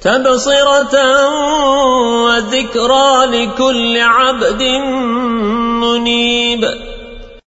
تبصرة وذكرى لكل عبد منيب.